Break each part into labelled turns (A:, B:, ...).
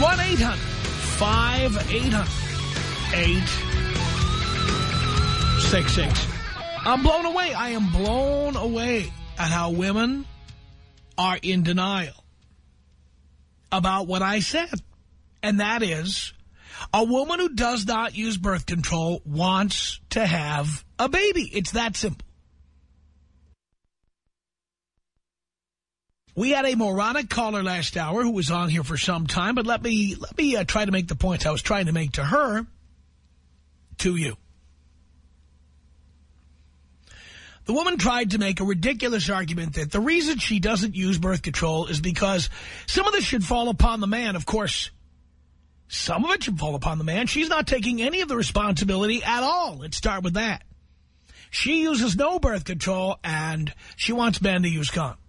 A: 1-800-5800-866. I'm blown away. I am blown away at how women are in denial about what I said. And that is, a woman who does not use birth control wants to have a baby. It's that simple. We had a moronic caller last hour who was on here for some time, but let me let me uh, try to make the points I was trying to make to her to you. The woman tried to make a ridiculous argument that the reason she doesn't use birth control is because some of this should fall upon the man. Of course, some of it should fall upon the man. She's not taking any of the responsibility at all. Let's start with that. She uses no birth control, and she wants men to use condoms.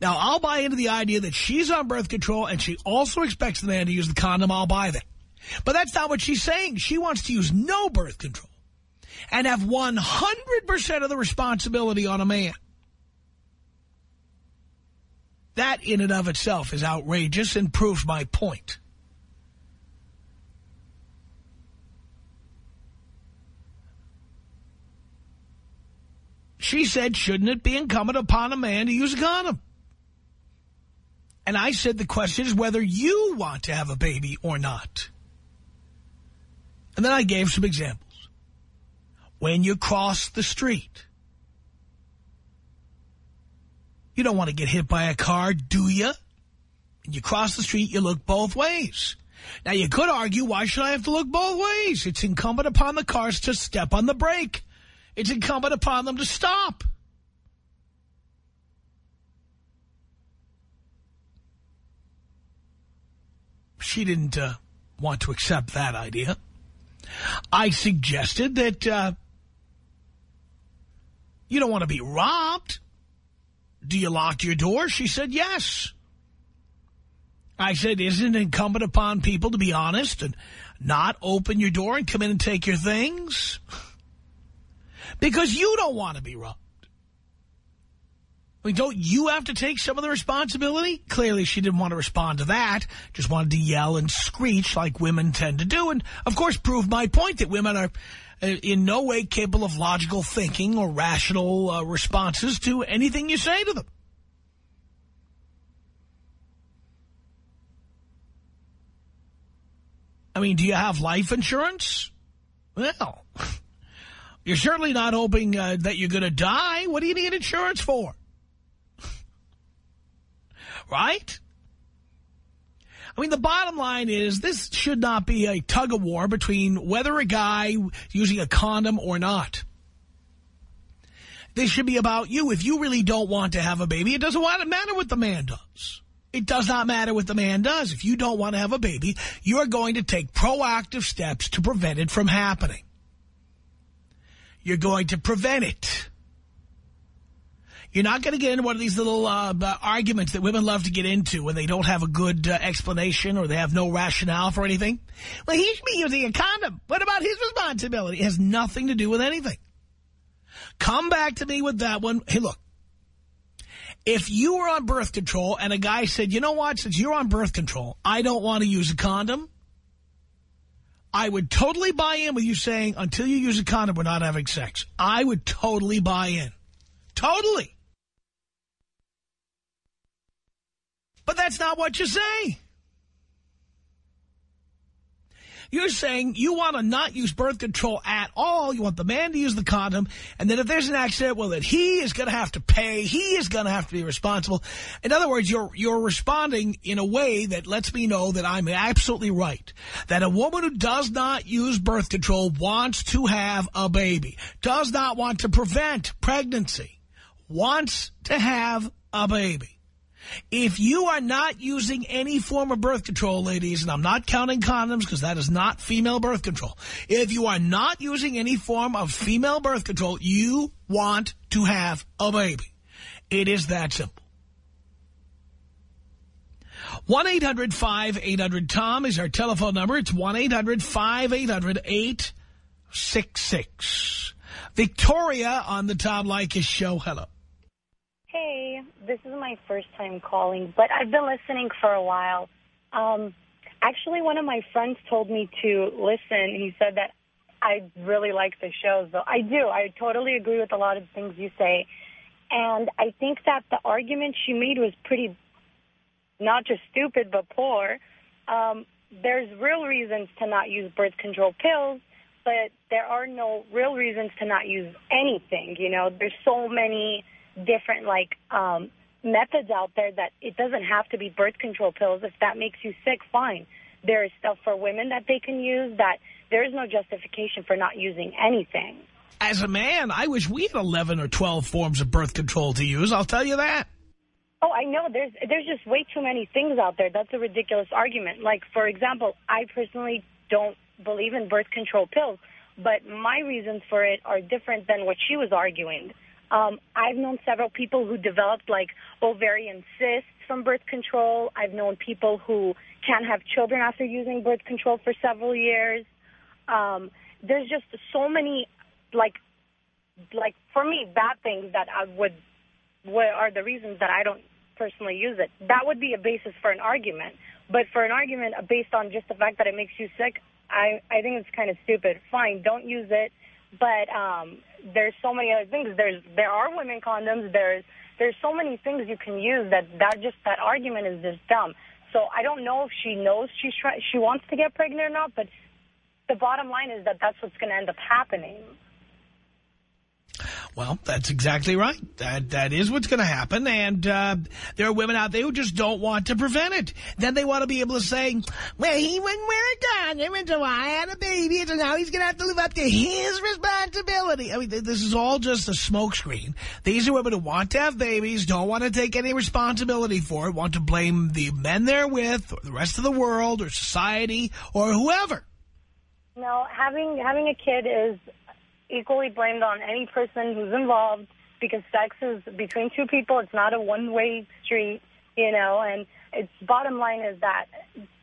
A: Now, I'll buy into the idea that she's on birth control, and she also expects the man to use the condom. I'll buy that. But that's not what she's saying. She wants to use no birth control and have 100% of the responsibility on a man. That in and of itself is outrageous and proves my point. She said, shouldn't it be incumbent upon a man to use a condom? And I said the question is whether you want to have a baby or not. And then I gave some examples. When you cross the street, you don't want to get hit by a car, do you? When you cross the street, you look both ways. Now, you could argue, why should I have to look both ways? It's incumbent upon the cars to step on the brake. It's incumbent upon them to stop. She didn't uh, want to accept that idea. I suggested that uh, you don't want to be robbed. Do you lock your door? She said yes. I said, isn't it incumbent upon people to be honest and not open your door and come in and take your things? Because you don't want to be robbed. Mean, don't you have to take some of the responsibility? Clearly, she didn't want to respond to that. Just wanted to yell and screech like women tend to do. And, of course, prove my point that women are uh, in no way capable of logical thinking or rational uh, responses to anything you say to them. I mean, do you have life insurance? Well, you're certainly not hoping uh, that you're going to die. What do you need insurance for? Right? I mean, the bottom line is this should not be a tug of war between whether a guy using a condom or not. This should be about you. If you really don't want to have a baby, it doesn't matter what the man does. It does not matter what the man does. If you don't want to have a baby, you're going to take proactive steps to prevent it from happening. You're going to prevent it. You're not going to get into one of these little uh, arguments that women love to get into when they don't have a good uh, explanation or they have no rationale for anything. Well, he should be using a condom. What about his responsibility? It has nothing to do with anything. Come back to me with that one. Hey, look. If you were on birth control and a guy said, you know what, since you're on birth control, I don't want to use a condom, I would totally buy in with you saying, until you use a condom, we're not having sex. I would totally buy in. Totally. But that's not what you say. You're saying you want to not use birth control at all. You want the man to use the condom. And then if there's an accident, well, that he is going to have to pay. He is going to have to be responsible. In other words, you're, you're responding in a way that lets me know that I'm absolutely right. That a woman who does not use birth control wants to have a baby, does not want to prevent pregnancy, wants to have a baby. If you are not using any form of birth control, ladies, and I'm not counting condoms because that is not female birth control. If you are not using any form of female birth control, you want to have a baby. It is that simple. 1-800-5800-TOM is our telephone number. It's 1-800-5800-866. Victoria on the Tom Leykis show. Hello.
B: Hey, this is my first time calling, but I've been listening for a while. Um, actually, one of my friends told me to listen. He said that I really like the show, so I do. I totally agree with a lot of things you say. And I think that the argument she made was pretty, not just stupid, but poor. Um, there's real reasons to not use birth control pills, but there are no real reasons to not use anything. You know, there's so many different like um, methods out there that it doesn't have to be birth control pills. If that makes you sick, fine. There is stuff for women that they can use that there is no justification for not using anything.
A: As a man, I wish we had 11 or 12 forms of birth control to use. I'll tell you that.
B: Oh, I know. There's there's just way too many things out there. That's a ridiculous argument. Like, for example, I personally don't believe in birth control pills, but my reasons for it are different than what she was arguing. Um, I've known several people who developed like ovarian cysts from birth control. I've known people who can't have children after using birth control for several years. Um, there's just so many, like, like for me, bad things that I would, what are the reasons that I don't personally use it. That would be a basis for an argument. But for an argument based on just the fact that it makes you sick, I, I think it's kind of stupid. Fine, don't use it. But um, there's so many other things. There's there are women condoms. There's there's so many things you can use that that just that argument is just dumb. So I don't know if she knows she's she wants to get pregnant or not, but the bottom line is that that's what's going to end up happening.
A: Well, that's exactly right. That That is what's going to happen. And uh, there are women out there who just don't want to prevent it. Then they want to be able to say, well, he wouldn't wear a condom until I had a baby, so now he's going to have to live up to his responsibility. I mean, this is all just a smokescreen. These are women who want to have babies, don't want to take any responsibility for it, want to blame the men they're with or the rest of the world or society or whoever.
B: No, having having a kid is equally blamed on any person who's involved because sex is between two people. It's not a one-way street, you know, and its bottom line is that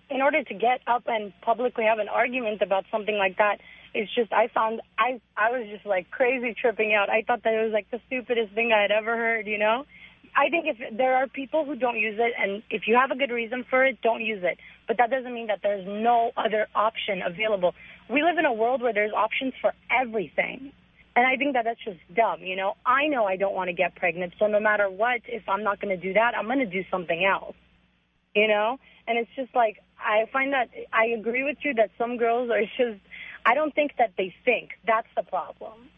B: in order to get up and publicly have an argument about something like that, it's just, I found, I, I was just like crazy tripping out. I thought that it was like the stupidest thing I had ever heard, you know? I think if there are people who don't use it, and if you have a good reason for it, don't use it. But that doesn't mean that there's no other option available. We live in a world where there's options for everything. And I think that that's just dumb, you know. I know I don't want to get pregnant, so no matter what, if I'm not going to do that, I'm going to do something else, you know. And it's just like, I find that, I agree with you that some girls are just, I don't think that they think. That's the problem.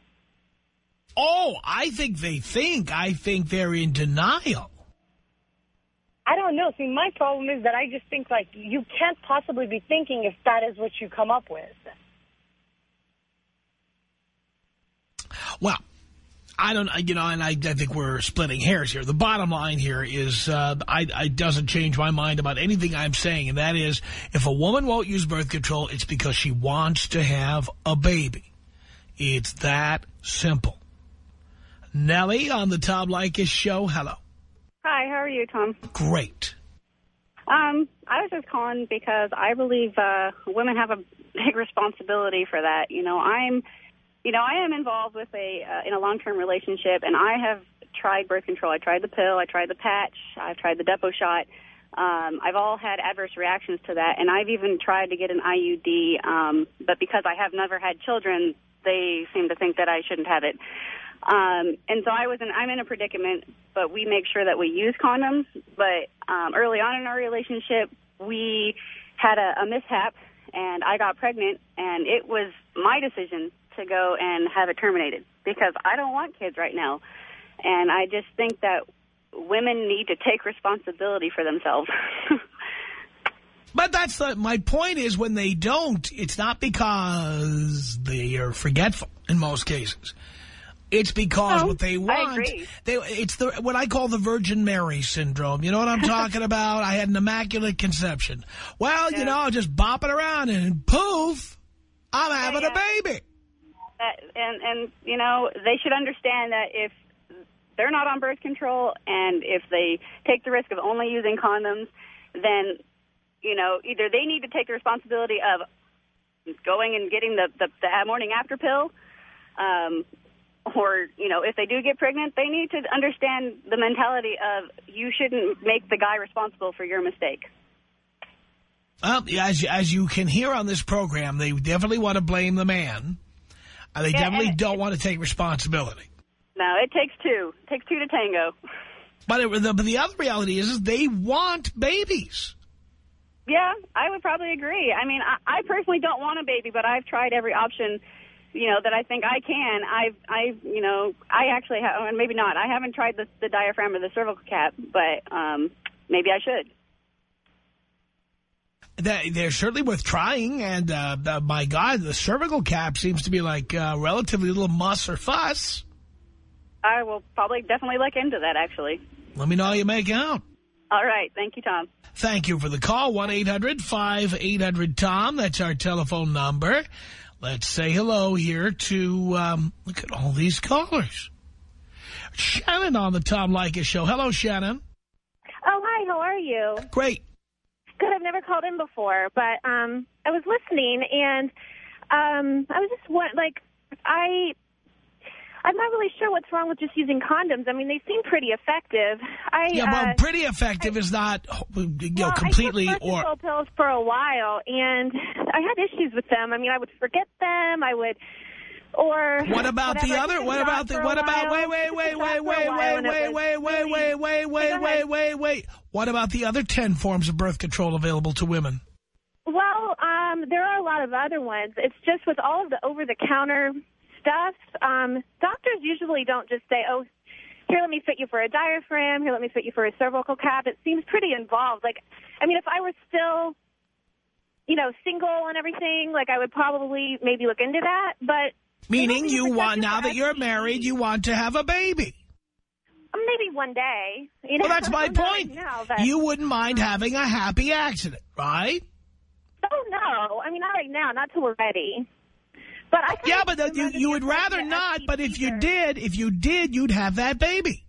A: Oh, I think they think. I think they're in denial.
B: I don't know. See, my problem is that I just think, like, you can't possibly be thinking if that is what you come up with.
A: Well, I don't, you know, and I, I think we're splitting hairs here. The bottom line here is, uh, I, I doesn't change my mind about anything I'm saying, and that is, if a woman won't use birth control, it's because she wants to have a baby. It's that simple. Nellie on the Tom Leykis show. Hello.
C: Hi, how are you, Tom?
A: Great.
C: Um, I was just calling because I believe uh, women have a big responsibility for that. You know, I'm, you know, I am involved with a uh, in a long-term relationship, and I have tried birth control. I tried the pill, I tried the patch, I've tried the Depo shot. Um, I've all had adverse reactions to that, and I've even tried to get an IUD, um, but because I have never had children, they seem to think that I shouldn't have it. Um, and so I was in, I'm in a predicament, but we make sure that we use condoms. But um, early on in our relationship, we had a, a mishap, and I got pregnant, and it was my decision to go and have it terminated because I don't want kids right now. And I just think that women need to take responsibility for themselves.
A: But that's the, my point is when they don't, it's not because they are forgetful in most cases. It's because
C: No,
A: what they want, they it's the what I call the Virgin Mary syndrome. You know what I'm talking about? I had an immaculate conception. Well, you know, just bopping around and poof, I'm having
C: yeah.
A: a baby.
C: that, and and you know they should understand that if they're not on birth control and if they take the risk of only using condoms, then you know either they need to take the responsibility of going and getting the the, the morning after pill, um, or you know if they do get pregnant, they need to understand the mentality of you shouldn't make the guy responsible for your mistake.
A: Well, as as you can hear on this program, they definitely want to blame the man, and they
C: Yeah,
A: definitely
C: and-
A: don't want to take responsibility.
C: No, it takes two. It takes two to tango.
A: But, it, the, but the other reality is, is they want babies.
C: Yeah, I would probably agree. I mean, I, I personally don't want a baby, but I've tried every option, you know, that I think I can. I've, I've, you know, I actually have, and maybe not. I haven't tried the, the diaphragm or the cervical cap, but um, maybe I should.
A: They, they're certainly worth trying, and uh, uh, my God, the cervical cap seems to be like uh, relatively little muss or fuss.
C: I will probably definitely look into that, actually.
A: Let me know how you make out.
C: All right. Thank you, Tom.
A: Thank you for the call, 1-800-5800-TOM. That's our telephone number. Let's say hello here to, um, look at all these callers. Shannon on the Tom Leykis show. Hello, Shannon.
D: Oh, hi, how are you?
A: Great.
D: Good, I've never called in before, but um, I was listening, and um, I was just, what, like, I, I'm not really sure what's wrong with just using condoms. I mean, they seem pretty effective. I,
A: Yeah, well,
D: uh,
A: pretty effective is not, you know,
D: well,
A: completely
D: I took birth
A: or...
D: control pills for a while, and I had issues with them. I mean, I would forget them. I would, or
A: What about the
D: whatever. I
A: other? What about the? What about? Wait, wait, wait, wait,
D: them out for a
A: wait, wait, wait, wait, wait, wait, wait, wait, wait, wait, wait. What about the other ten forms of birth control available to women?
D: Well, um, there are a lot of other ones. It's just with all of the over-the-counter stuff, um, doctors usually don't just say, oh, here, let me fit you for a diaphragm. Here, let me fit you for a cervical cap. It seems pretty involved. Like, I mean, if I were still, you know, single and everything, like, I would probably maybe look into that. But
A: Meaning you want, now that you're married, you want to have a baby.
D: um, maybe one day. You know,
A: Well, that's my point.
D: now, but-
A: You wouldn't mind having a happy accident, right?
D: Oh, no. I mean, not right now. Not till we're ready. But I
A: Yeah, but you, you would rather not, but if you did, if you did, you'd have that baby.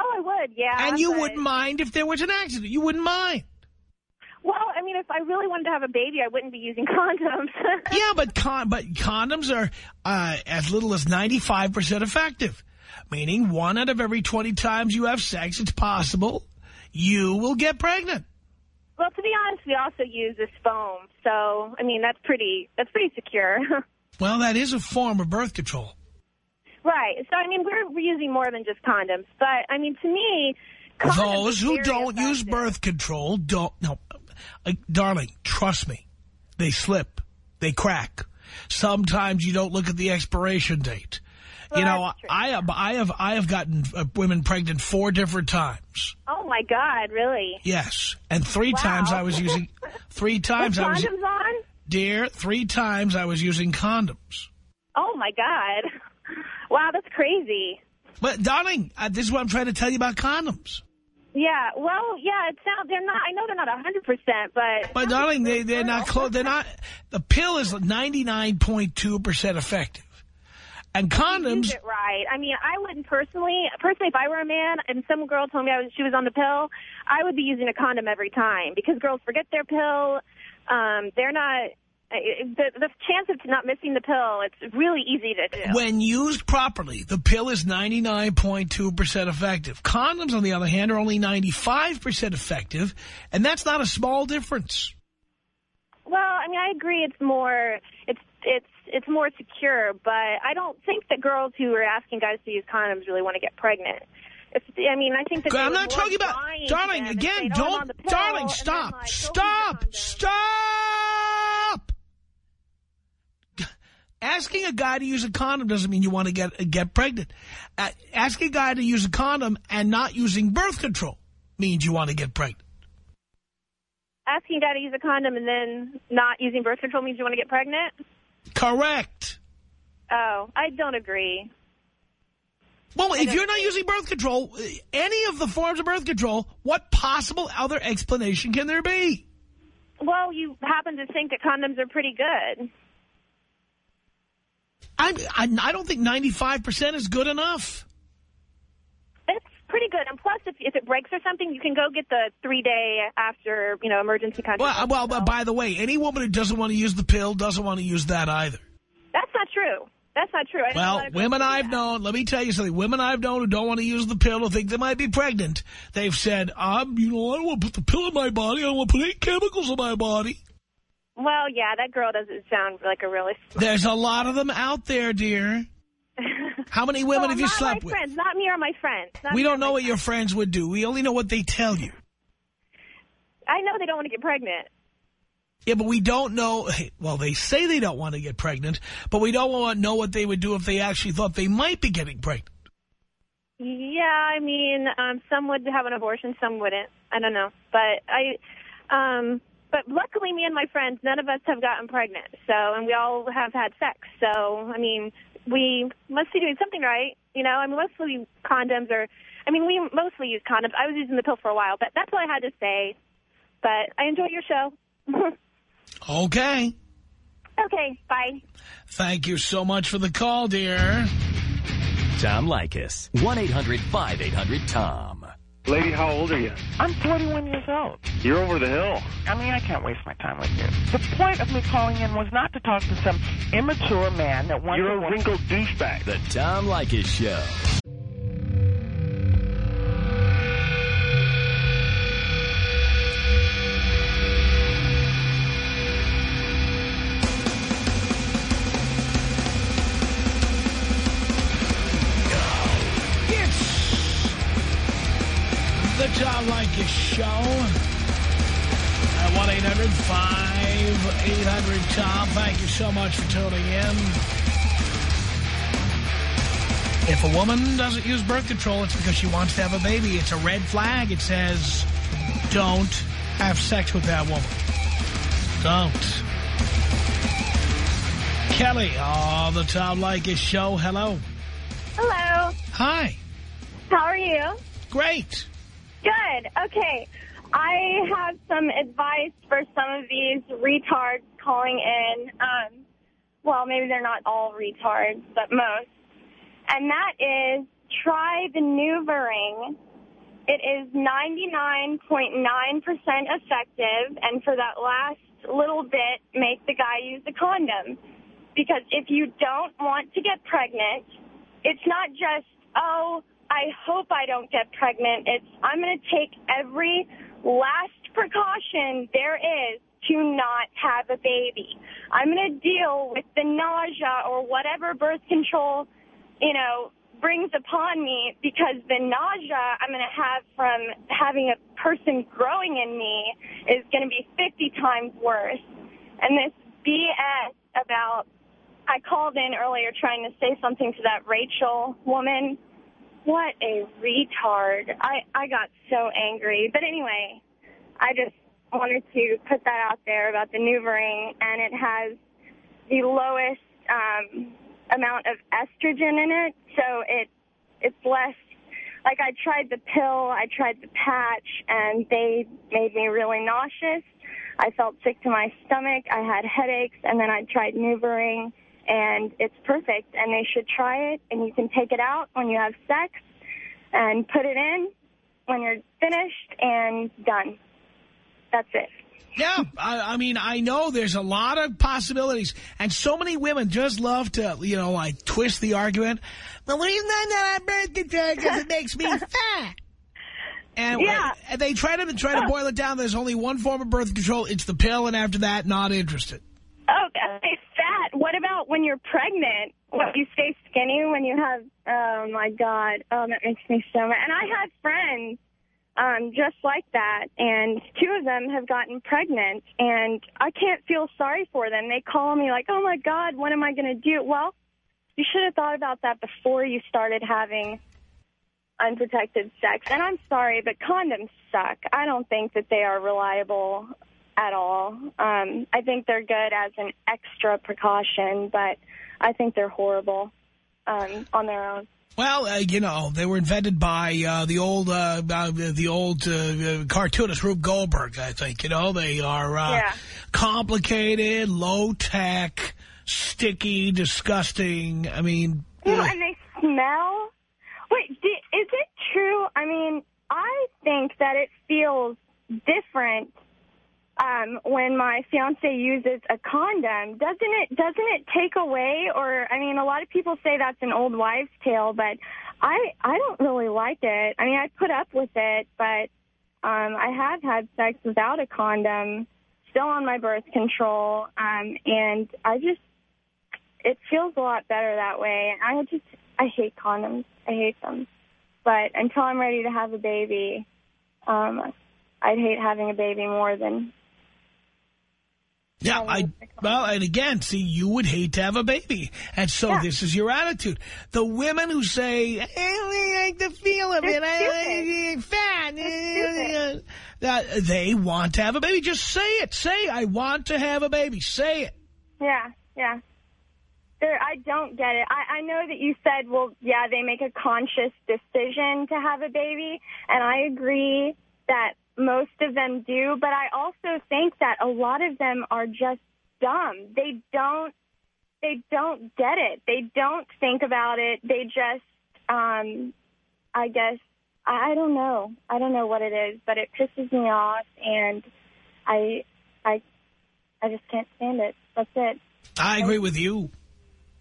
D: Oh, I would, yeah.
A: And you
D: but-
A: wouldn't mind if there was an accident. You wouldn't mind.
D: Well, I mean, if I really wanted to have a baby, I wouldn't be using condoms.
A: Yeah, but con but condoms are uh, as little as 95% effective, meaning one out of every 20 times you have sex, it's possible you will get pregnant.
D: Well, to be honest, we also use this foam, so I mean that's pretty that's pretty secure.
A: Well, that is a form of birth control.
D: right. So I mean we're, we're using more than just condoms, but I mean to me,
A: Those who don't use birth control don't, no, uh, darling, trust me, they slip, they crack. Sometimes you don't look at the expiration date. You know. I have, I have, I have gotten uh, women pregnant four different times.
D: Oh my God, really?
A: Yes, and three
D: Wow.
A: times I was using, three times I was,
D: condoms on?
A: Dear, three times I was using condoms.
D: Oh my God! Wow, that's crazy.
A: But darling, uh, this is what I'm trying to tell you about condoms.
D: Yeah. Well, yeah. It sounds they're not. I know they're not a hundred percent, but
A: But darling, they they're not close. They're not. The pill is 99.2 percent effective, and condoms.
D: it right. I mean, I wouldn't personally. Personally, if I were a man and some girl told me I was, she was on the pill, I would be using a condom every time because girls forget their pill. Um, they're not. The, the chance of not missing the pill, it's really easy to do.
A: When used properly, the pill is 99.2% effective. Condoms, on the other hand, are only 95% effective, and that's not a small difference.
D: Well, I mean, I agree. It's more. It's it's it's more secure, but I don't think that girls who are asking guys to use condoms really want to get pregnant. If, I mean, I think that
A: I'm not talking about, darling, again,
D: saying, "Oh, I'm on
A: don't,
D: pill,"
A: darling, stop,
D: like,
A: stop, stop. Asking a guy to use a condom doesn't mean you want to get get pregnant. Uh, asking a guy to use a condom and not using birth control means you want to get pregnant.
D: Asking a guy to use a condom and then not using birth control means you want to get pregnant?
A: Correct.
D: Oh, I don't agree.
A: Well, if you're not using birth control, uh, any of the forms of birth control, what possible other explanation can there be?
D: Well, you happen to think that condoms are pretty good.
A: I, I, I don't think 95% is good enough.
D: It's pretty good. And plus, if, if it breaks or something, you can go get the three-day after, you know, emergency contraception.
A: Well, well, by the way, any woman who doesn't want to use the pill doesn't want to use that either.
D: That's not true. That's not true. I know a lot
A: Well, women I've known, let me tell you something. Women I've known who don't want to use the pill, who think they might be pregnant, they've said, um, you know, I don't want to put the pill in my body. I don't want to put any chemicals in my body.
D: Well, yeah, that girl doesn't sound like a really...
A: There's a lot of them out there, dear. How many women
D: well,
A: have you
D: not
A: slept
D: my
A: with?
D: friends, not me or my friends. Not
A: We don't know
D: my
A: what your friends would do. We only know what they tell you.
D: I know they don't want to get pregnant.
A: Yeah, but we don't know. Well, they say they don't want to get pregnant, but we don't want to know what they would do if they actually thought they might be getting pregnant.
D: Yeah, I mean, um, some would have an abortion, some wouldn't. I don't know, but I, um, but luckily, me and my friends, none of us have gotten pregnant. So, and we all have had sex. So, I mean, we must be doing something right. You know, I mean, mostly condoms are. I mean, we mostly use condoms. I was using the pill for a while, but that's all I had to say. But I enjoy your show.
A: Okay.
D: okay, bye.
A: Thank you so much for the call, dear.
E: Tom Leykis. 1-800-5800-TOM.
F: Lady, how old are you?
G: I'm 41 years old.
F: You're over the hill.
G: I mean, I can't waste my time with you. The point of me calling in was not to talk to some immature man that wants
F: You're
G: to
F: a
G: walk-
F: wrinkled douchebag.
E: The Tom Leykis Show.
A: Leykis Show at 1-800-5800-TOM. Thank you so much for tuning in. If a woman doesn't use birth control, it's because she wants to have a baby. It's a red flag. It says, don't have sex with that woman. Don't. Kelly on the Tom Leykis Show. Hello.
H: Hello.
A: Hi.
H: How are you?
A: Great.
H: Good. Okay. I have some advice for some of these retards calling in. Um, well, maybe they're not all retards, but most. And that is try the Ring. It is 99.9% effective, and for that last little bit, make the guy use a condom. Because if you don't want to get pregnant, it's not just, oh, I hope I don't get pregnant. It's, I'm going to take every last precaution there is to not have a baby. I'm going to deal with the nausea or whatever birth control, you know, brings upon me because the nausea I'm going to have from having a person growing in me is going to be 50 times worse. And this BS about I called in earlier trying to say something to that Rachel woman. What a retard. I, I got so angry. But anyway, I just wanted to put that out there about the Ring, and it has the lowest um, amount of estrogen in it, so it it's less. Like I tried the pill, I tried the patch, and they made me really nauseous. I felt sick to my stomach. I had headaches, and then I tried Ring, and it's perfect. And they should try it, and you can take it out when you have sex, and put it in when you're finished, and done. That's it.
A: Yeah, I, I mean, I know there's a lot of possibilities. And so many women just love to, you know, like twist the argument. The reason I'm not on birth control because it makes me fat. And,
H: Yeah.
A: and they try to try to boil it down. There's only one form of birth control. It's the pill. And after that, not interested.
H: Okay, about when you're pregnant? What, you stay skinny when you have, oh my God. Oh, that makes me so mad. And I had friends, um, just like that, and two of them have gotten pregnant, and I can't feel sorry for them. They call me like, oh, my God, what am I going to do? Well, you should have thought about that before you started having unprotected sex. And I'm sorry, but condoms suck. I don't think that they are reliable at all. Um, I think they're good as an extra precaution, but I think they're horrible um, on their own.
A: Well, uh, you know, they were invented by uh, the old uh, uh the old uh, cartoonist Rube Goldberg, I think. You know, they are uh,
H: yeah.
A: complicated, low-tech, sticky, disgusting. I mean...
H: Ew, and they smell. Wait, is it true? I mean, I think that it feels different um, when my fiance uses a condom, doesn't it doesn't it take away? Or I mean, a lot of people say that's an old wives' tale, but I I don't really like it. I mean, I put up with it, but um, I have had sex without a condom, still on my birth control, um, and I just it feels a lot better that way. I just I hate condoms. I hate them, but until I'm ready to have a baby. Um, I'd hate having a baby more than
A: yeah, I well, and again, see, you would hate to have a baby, and so yeah. this is your attitude. The women who say, eh, "I like the feel of it," I like fat, that uh, they want to have a baby. Just say it. Say, "I want to have a baby." Say it.
H: Yeah, yeah. There, I don't get it. I, I know that you said, well, yeah, they make a conscious decision to have a baby, and I agree that most of them do, but I also think that a lot of them are just dumb. They don't they don't get it. They don't think about it. They just um I guess I don't know. I don't know what it is, but it pisses me off and I I I just can't stand it. That's it.
A: I agree with you.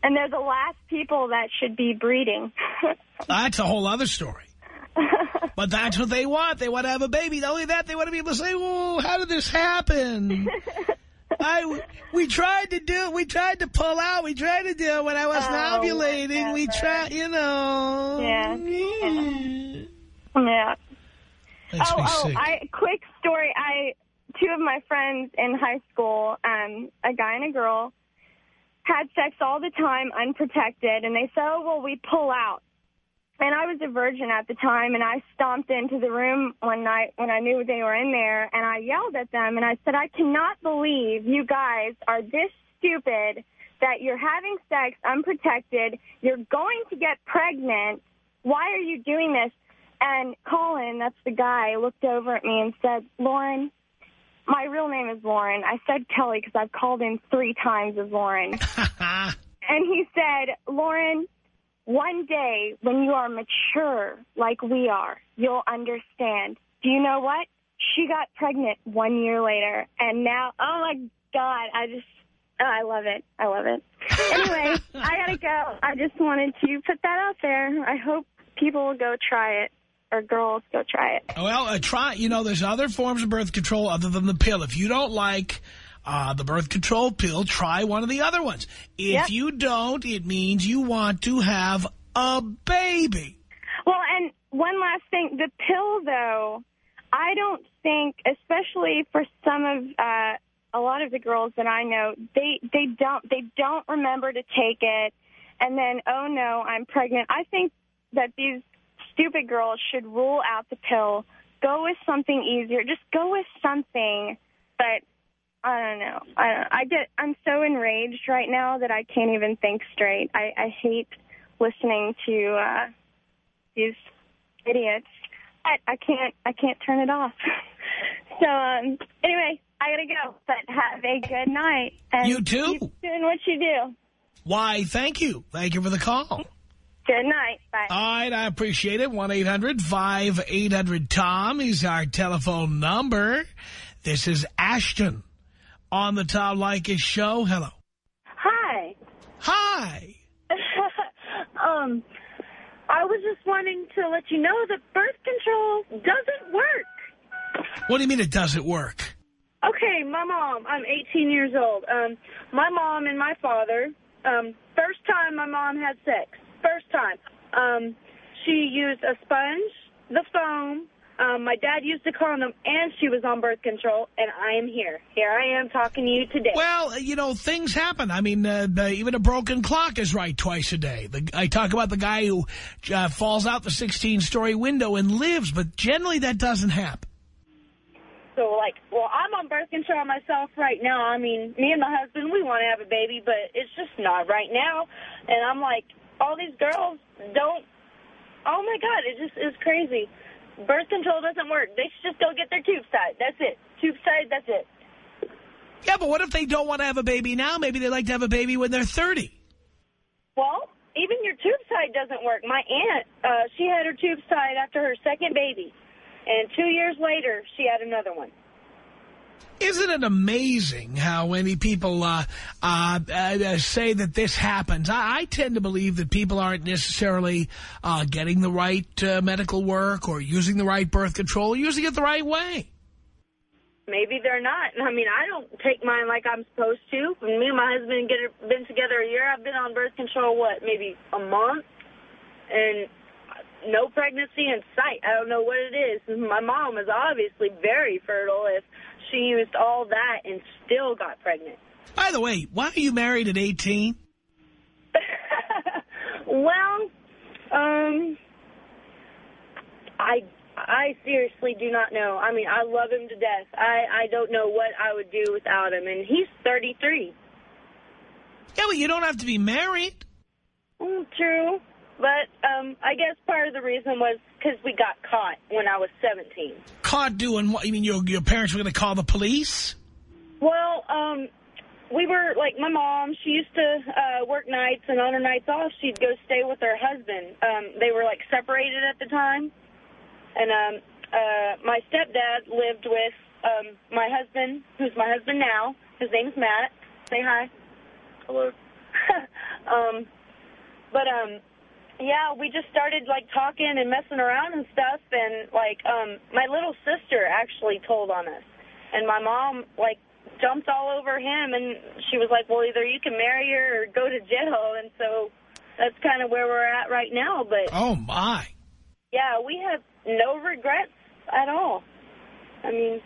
H: And they're the last people that should be breeding.
A: That's a whole other story. but that's what they want. They want to have a baby. Not only that, they want to be able to say, "Whoa, how did this happen?" I we tried to do it. We tried to pull out. We tried to do it when I was oh, ovulating. We tried, you know.
H: Yeah. Yeah.
A: Makes
H: oh, oh!
A: Sick.
H: I quick story. I two of my friends in high school, um, a guy and a girl, had sex all the time, unprotected, and they said, "Oh, well, we pull out." And I was a virgin at the time, and I stomped into the room one night when I knew they were in there, and I yelled at them, and I said, I cannot believe you guys are this stupid that you're having sex unprotected, you're going to get pregnant, why are you doing this? And Colin, that's the guy, looked over at me and said, Lauren, my real name is Lauren. I said Kelly because I've called him three times as Lauren. and he said, Lauren, one day, when you are mature like we are, you'll understand. Do you know what? She got pregnant one year later, and now, oh my God, I just, oh, I love it. I love it. Anyway, I gotta go. I just wanted to put that out there. I hope people will go try it or girls go try it.
A: Well, uh, try, you know, there's other forms of birth control other than the pill. If you don't like uh, the birth control pill, try one of the other ones. If
H: yep.
A: you don't, it means you want to have a baby.
H: Well, and one last thing. The pill, though, I don't think, especially for some of uh, a lot of the girls that I know, they, they don't they don't remember to take it. And then, oh, no, I'm pregnant. I think that these stupid girls should rule out the pill, go with something easier. Just go with something. But I don't know. I, I get. I'm so enraged right now that I can't even think straight. I, I hate listening to uh, these idiots. But I can't. I can't turn it off. so um, anyway, I gotta go. But have a good night. And
A: you too.
H: Keep doing what you do.
A: Why? Thank you. Thank you for the call.
H: Good night. Bye.
A: All right, I appreciate it. 1-800-5800-TOM is our telephone number. This is Ashton on the Tom Leykis show. Hello.
I: Hi.
A: Hi.
I: um, I was just wanting to let you know that birth control doesn't work.
A: What do you mean it doesn't work?
I: Okay, my mom, I'm 18 years old. Um, my mom and my father, um, first time my mom had sex, first time, um, she used a sponge, the foam, Um, my dad used a condom, and she was on birth control, and I am here. Here I am talking to you today.
A: Well, you know, things happen. I mean, uh, the, even a broken clock is right twice a day. The, I talk about the guy who uh, falls out the 16-story window and lives, but generally that doesn't happen.
I: So, like, well, I'm on birth control myself right now. I mean, me and my husband, we want to have a baby, but it's just not right now. And I'm like, all these girls don't, oh, my God, it just is crazy. Birth control doesn't work. They should just go get their tube side. That's it. Tube side, that's it.
A: Yeah, but what if they don't want to have a baby now? Maybe they like to have a baby when they're 30.
I: Well, even your tube side doesn't work. My aunt, uh, she had her tube side after her second baby. And two years later, she had another one.
A: Isn't it amazing how many people uh, uh, uh, say that this happens? I, I, tend to believe that people aren't necessarily uh, getting the right uh, medical work or using the right birth control, or using it the right way.
I: Maybe they're not. I mean, I don't take mine like I'm supposed to. When me and my husband get been together a year, I've been on birth control, what, maybe a month? And no pregnancy in sight. I don't know what it is. My mom is obviously very fertile if she used all that and still got pregnant.
A: By the way, why are you married at 18?
I: well, um, I I seriously do not know. I mean, I love him to death. I, I don't know what I would do without him. And he's 33.
A: Yeah, well, you don't have to be married.
I: Mm, true. But um, I guess part of the reason was because we got caught when I was 17.
A: Caught doing what? You mean your, your parents were going to call the police?
I: Well, um, we were, like, my mom, she used to uh, work nights, and on her nights off, she'd go stay with her husband. Um, they were, like, separated at the time. And um, uh, my stepdad lived with um, my husband, who's my husband now. His name's Matt. Say hi.
F: Hello.
I: um, but, um, yeah, we just started, like, talking and messing around and stuff. And, like, um, my little sister actually told on us. And my mom, like, jumped all over him. And she was like, well, either you can marry her or go to jail. And so that's kind of where we're at right now. But
A: Oh, my.
I: Yeah, we have no regrets at all. I mean,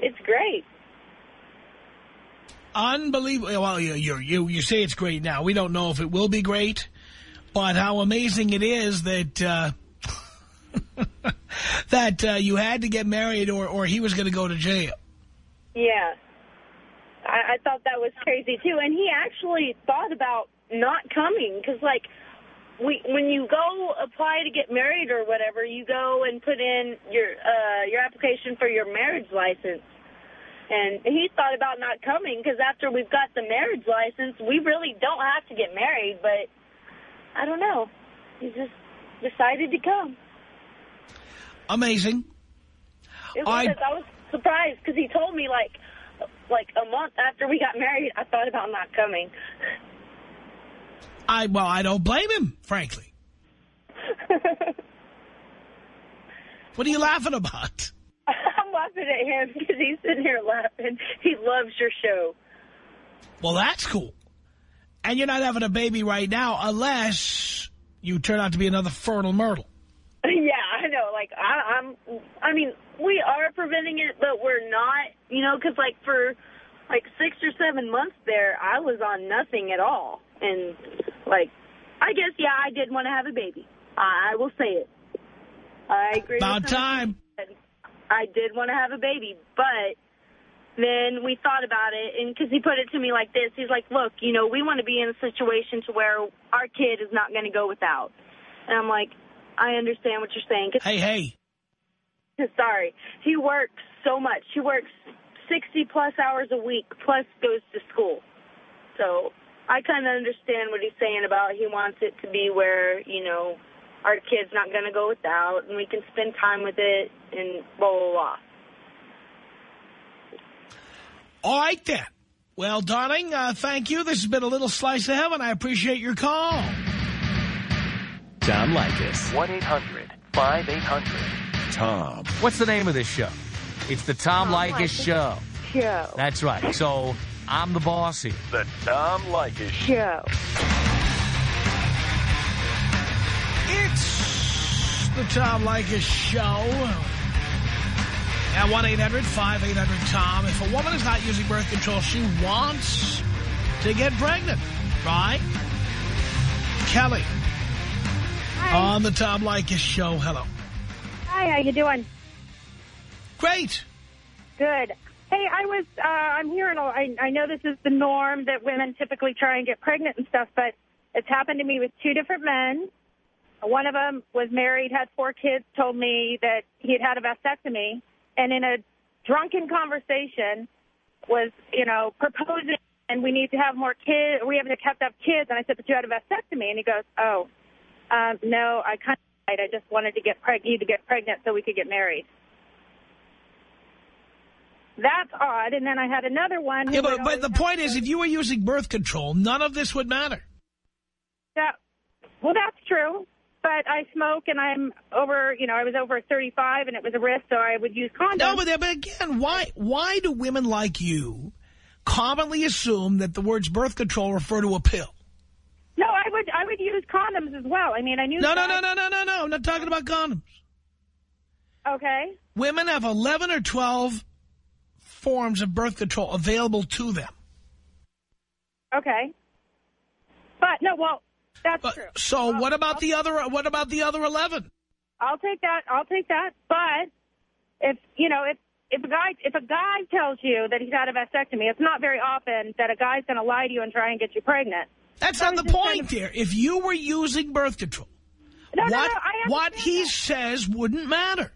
I: it's great.
A: Unbelievable. Well, you, you, you, you say it's great now. We don't know if it will be great. But how amazing it is that uh, that uh, you had to get married or, or he was going to go to jail.
I: Yeah. I, I thought that was crazy, too. And he actually thought about not coming because, like, we when you go apply to get married or whatever, you go and put in your uh, your application for your marriage license. And he thought about not coming because after we've got the marriage license, we really don't have to get married, but I don't know. He just decided to come.
A: Amazing.
I: It was, I, I was surprised because he told me like like a month after we got married, I thought about not coming.
A: I well, I don't blame him, frankly. what are you laughing about?
I: I'm laughing at him because he's sitting here laughing. He loves your show.
A: Well, that's cool. And you're not having a baby right now unless you turn out to be another fertile myrtle.
I: Yeah, I know. Like, I, I'm, I mean, we are preventing it, but we're not, you know, because, like, for, like, six or seven months there, I was on nothing at all. And, like, I guess, yeah, I did want to have a baby. I, I will say it. I agree.
A: About time.
I: I did want to have a baby, but then we thought about it, and because he put it to me like this, he's like, look, you know, we want to be in a situation to where our kid is not going to go without. And I'm like, I understand what you're saying.
A: Hey, hey.
I: Sorry. He works so much. He works 60-plus hours a week, plus goes to school. So I kind of understand what he's saying about he wants it to be where, you know, our kid's not going to go without, and we can spend time with it, and blah, blah, blah.
A: All right, then. Well, darling, uh, thank you. This has been a little slice of heaven. I appreciate your call.
E: Tom Leykis.
H: 1-800-5800-TOM.
J: What's the name of this show? It's the Tom,
H: Tom
J: Leykis Show.
H: Show.
J: That's right. So I'm the boss here.
H: The Tom Leykis Show.
A: It's the Tom Leykis Show. At 1-800-5800-TOM. If a woman is not using birth control, she wants to get pregnant, right? Kelly.
D: Hi.
A: On the Tom Leykis show. Hello.
D: Hi, how you doing?
A: Great.
D: Good. Hey, I was, uh, I'm hearing, I know this is the norm that women typically try and get pregnant and stuff, but it's happened to me with two different men. One of them was married, had four kids, told me that he had had a vasectomy, and in a drunken conversation was, you know, proposing, and we need to have more kids, we haven't kept up kids, and I said, but you had a vasectomy, and he goes, oh, um, no, I kind of, I just wanted to get preg- you to get pregnant so we could get married. That's odd. And then I had another one.
A: Yeah, but, but the point is, if you were using birth control, none of this would matter.
D: Yeah. Well, that's true. But I smoke, and I'm over. You know, I was over 35, and it was a risk, so I would use condoms.
A: No, but, but again, why why do women like you commonly assume that the words birth control refer to a pill?
D: no, I would. I would use condoms as well. I mean, I knew.
A: No, no, no, no, no, no, no. I'm not talking about condoms.
D: Okay.
A: Women have 11 or 12 forms of birth control available to them.
D: Okay. But no, well, that's
A: But,
D: true.
A: so what about the other what about the other 11?
D: I'll take that. I'll take that. But if you know, if if a guy if a guy tells you that he's had a vasectomy, it's not very often that a guy's going to lie to you and try and get you pregnant.
A: That's
D: So
A: not the point
D: kind of-
A: here. If you were using birth control,
D: No, no,
A: what
D: no. I
A: what he
D: that.
A: says wouldn't matter.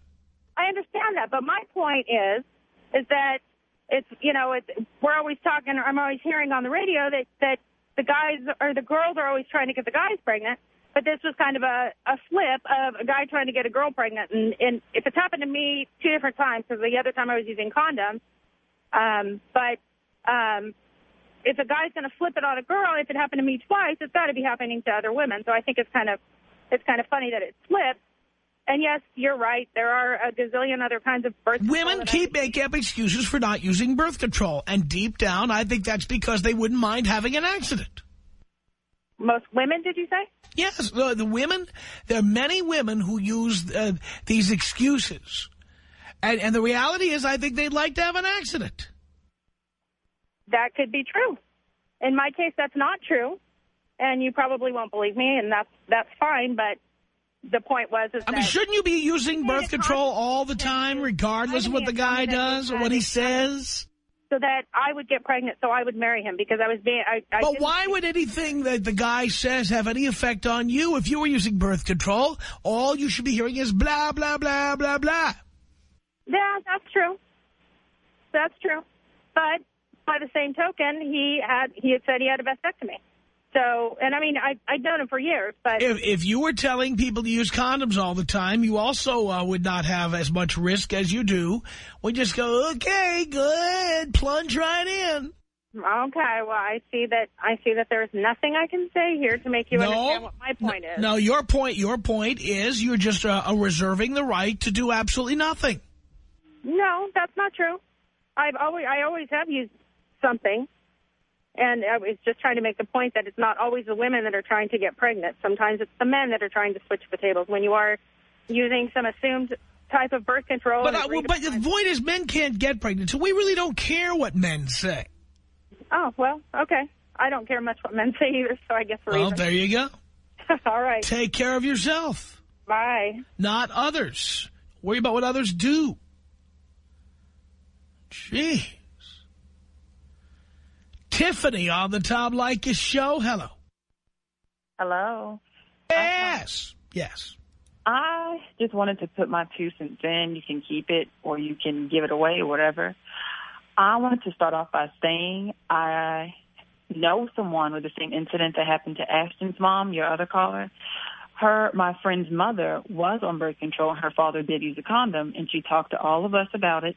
D: I understand that, but my point is, is that it's you know it's we're always talking. I'm always hearing on the radio that that the guys or the girls are always trying to get the guys pregnant. But this was kind of a, a flip of a guy trying to get a girl pregnant, and, and if it's happened to me two different times, because the other time I was using condoms, um, but um, if a guy's going to flip it on a girl, if it happened to me twice, it's got to be happening to other women. So I think it's kind of it's kind of funny that it flips. And yes, you're right. There are a gazillion other kinds of birth. control
A: Women keep making up excuses for not using birth control. And deep down, I think that's because they wouldn't mind having an accident.
D: Most women, did you say?
A: Yes, the, the women, there are many women who use uh, these excuses. And, and the reality is I think they'd like to have an accident.
D: That could be true. In my case, that's not true, and you probably won't believe me, and that's that's fine. But the point was is
A: I mean, shouldn't you be using birth control all the time, regardless of what the guy does or what he says?
D: so that I would get pregnant, so I would marry him because I was being. I, I
A: But why would anything that the guy says have any effect on you? If you were using birth control, all you should be hearing is blah, blah, blah, blah, blah.
D: Yeah, that's true. That's true. But by the same token, he had he had said he had a vasectomy. So, and I mean, I I'd known him for years, but
A: If, if you were telling people to use condoms all the time, you also uh, would not have as much risk as you do. We just go, okay, good, plunge right in.
D: okay. Well, I see that I see that there's nothing I can say here to make you understand what my point is.
A: No, your point, your point is you're just uh, uh, reserving the right to do absolutely nothing.
D: No, that's not true. I've always I always have used something, and I was just trying to make the point that it's not always the women that are trying to get pregnant. Sometimes it's the men that are trying to switch the tables. When you are using some assumed type of birth control,
A: But, uh, well, but the point is men can't get pregnant, so we really don't care what men say.
D: oh well, okay. I don't care much what men say either, so I guess we're
A: Well,
D: even.
A: there you go.
D: All right,
A: Take care of yourself,
D: bye.
A: not others. Worry about what others do. Jeez. Tiffany on the Tom Leykis show. Hello.
K: Hello.
A: Yes. Yes.
K: I just wanted to put my two cents in. You can keep it or you can give it away or whatever. I wanted to start off by saying I know someone with the same incident that happened to Ashton's mom, your other caller. Her, my friend's mother was on birth control and her father did use a condom and she talked to all of us about it.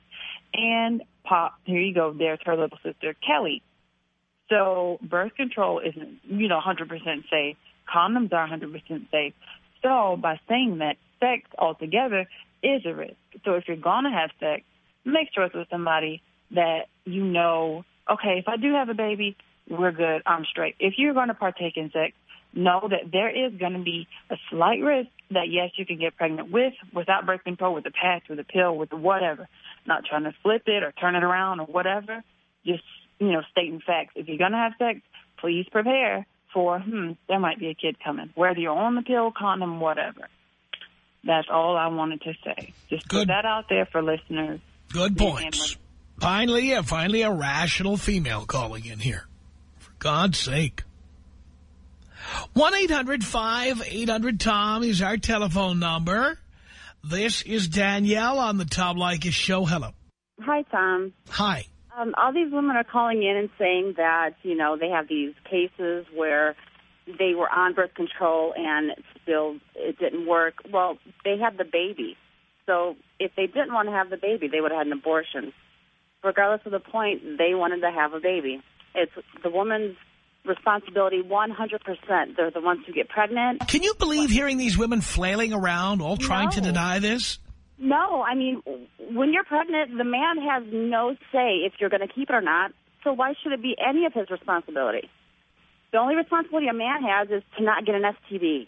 K: And pop, here you go, there's her little sister, Kelly. So birth control isn't, you know, 100% safe. Condoms are 100% safe. So by saying that, sex altogether is a risk. So if you're going to have sex, make sure it's with somebody that you know, okay, if I do have a baby, we're good, I'm straight. If you're going to partake in sex, know that there is going to be a slight risk that, yes, you can get pregnant with, without birth control, with a patch, with a pill, with whatever. not trying to flip it or turn it around or whatever. Just, you know, stating facts. If you're going to have sex, please prepare for, hmm, there might be a kid coming, whether you're on the pill, condom, whatever. That's all I wanted to say. Just
A: Good.
K: put that out there for listeners.
A: Good points. Finally, yeah, finally a rational female calling in here. For God's sake. 1-800-5800-TOM is our telephone number. This is Danielle on the Tom Leykis show. Hello.
L: Hi, Tom.
A: Hi.
L: Um, all these women are calling in and saying that, you know, they have these cases where they were on birth control and still it didn't work. Well, they had the baby. So if they didn't want to have the baby, they would have had an abortion. Regardless of the point, they wanted to have a baby. It's the woman's responsibility 100%. They're the ones who get pregnant.
A: Can you believe hearing these women flailing around, all trying to deny this?
L: No, I mean, when you're pregnant, the man has no say if you're going to keep it or not. So why should it be any of his responsibility? The only responsibility a man has is to not get an STD.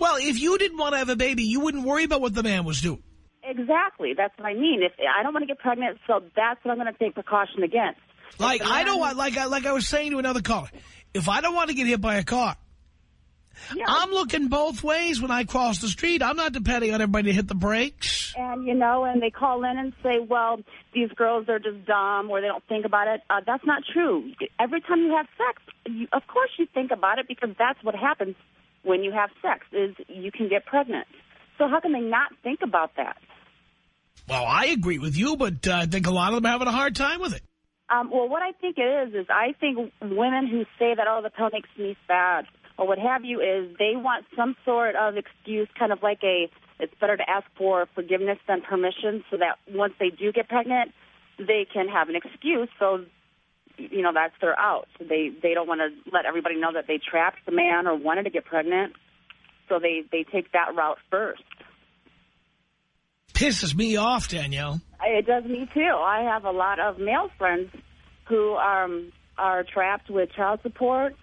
A: Well, if you didn't want to have a baby, you wouldn't worry about what the man was doing.
L: Exactly. That's what I mean. If I don't want to get pregnant, so that's what I'm going to take precaution against.
A: Like I don't want, like I, like I was saying to another caller, if I don't want to get hit by a car, I'm looking both ways when I cross the street. I'm not depending on everybody to hit the brakes.
L: And, you know, and they call in and say, well, these girls are just dumb or they don't think about it. Uh, that's not true. Every time you have sex, you, of course you think about it because that's what happens when you have sex is you can get pregnant. So how can they not think about that?
A: Well, I agree with you, but uh, I think a lot of them are having a hard time with it.
L: Um, well, what I think it is, is I think women who say that, oh, the pill makes me fat or what have you, is they want some sort of excuse, kind of like a, it's better to ask for forgiveness than permission so that once they do get pregnant, they can have an excuse. So, you know, that's their out. So they, they don't want to let everybody know that they trapped the man or wanted to get pregnant. So they, they take that route first.
A: Pisses me off, Danielle.
L: It does me too. I have a lot of male friends who um, are trapped with child support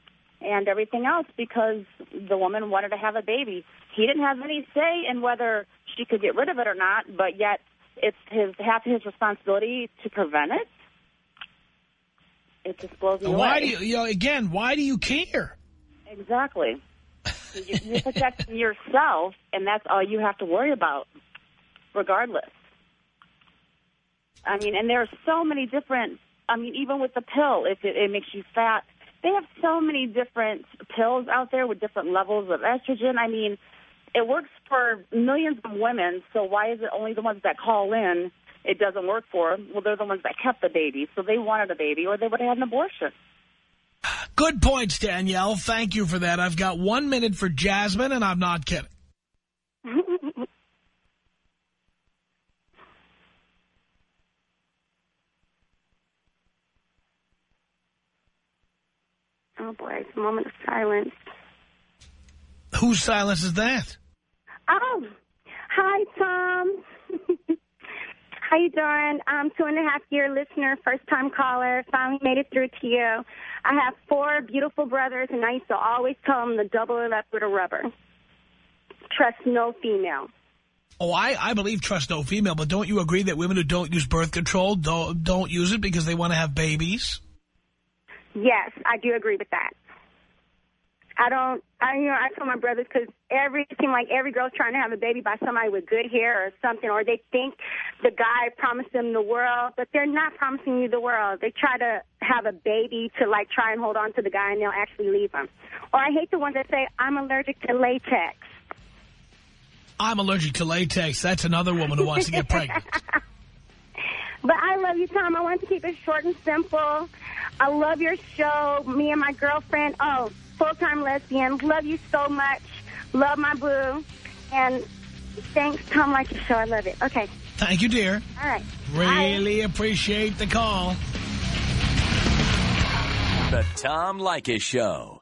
L: and everything else because the woman wanted to have a baby. He didn't have any say in whether she could get rid of it or not, but yet it's his half his responsibility to prevent it. It just blows me
A: Why
L: away.
A: do you, you know, again, why do you care?
L: Exactly. you, you're protecting yourself, and that's all you have to worry about, regardless. I mean, and there are so many different, I mean, even with the pill, if it, it makes you fat, they have so many different pills out there with different levels of estrogen. I mean, it works for millions of women, so why is it only the ones that call in it doesn't work for? Well, they're the ones that kept the baby, so they wanted a baby, or they would have had an abortion.
A: Good points, Danielle. Thank you for that. I've got one minute for Jasmine, and I'm not kidding.
M: Oh, boy, it's a moment of silence.
A: Whose silence is that?
M: Oh, hi, Tom. How you doing? I'm two and a half year listener, first time caller. Finally made it through to you. I have four beautiful brothers, and I used to always tell them to double it up with a rubber. Trust no female.
A: Oh, I, I believe trust no female, but don't you agree that women who don't use birth control don't, don't use it because they want to have babies?
M: Yes, I do agree with that. I don't, I you know, I tell my brothers because every it seems like every girl's trying to have a baby by somebody with good hair or something, or they think the guy promised them the world, but they're not promising you the world. They try to have a baby to like try and hold on to the guy, and they'll actually leave him. Or I hate the ones that say I'm allergic to latex.
A: I'm allergic to latex. That's another woman who wants to get pregnant.
M: But I love you, Tom. I want to keep it short and simple. I love your show. Me and my girlfriend, oh, full-time lesbian. Love you so much. Love my boo. And thanks, Tom, like your show. I love it. Okay.
A: Thank you, dear.
M: All right.
A: Really appreciate the call.
E: The Tom Leykis Show.